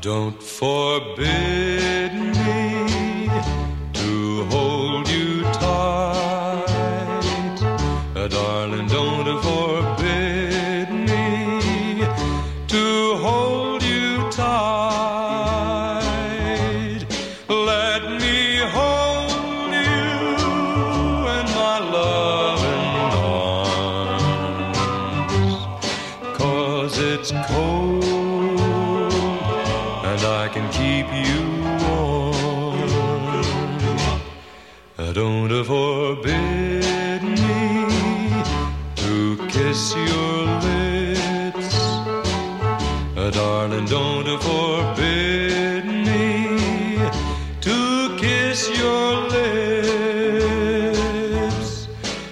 Don't forbid me cause it's cold and I can keep you warm. Uh, Don't forbid me to kiss your lips. Uh, darling, don't forbid me to kiss your lips.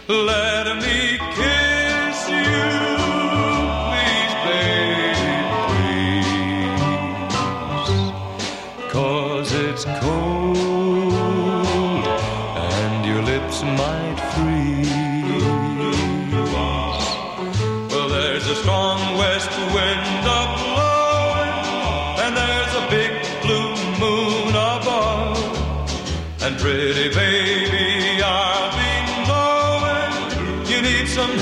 Let me kiss it's cold and your lips might freeze. Well, there's a strong west wind a blowing, and there's a big blue moon above. And pretty baby, I'll be knowing you need some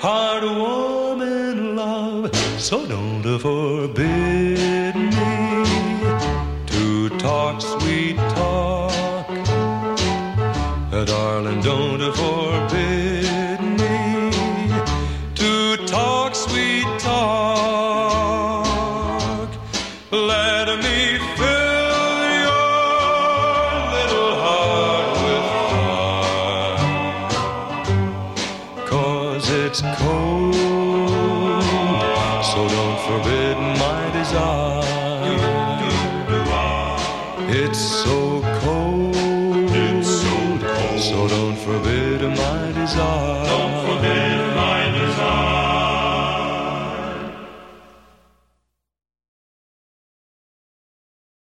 hard heartwarming love. So don't forbid me darling, don't forbid me to talk sweet talk. Let me fill your little heart with fire. Cause it's cold, so don't forbid my desire. It's so forbid my desire. Don't forbid.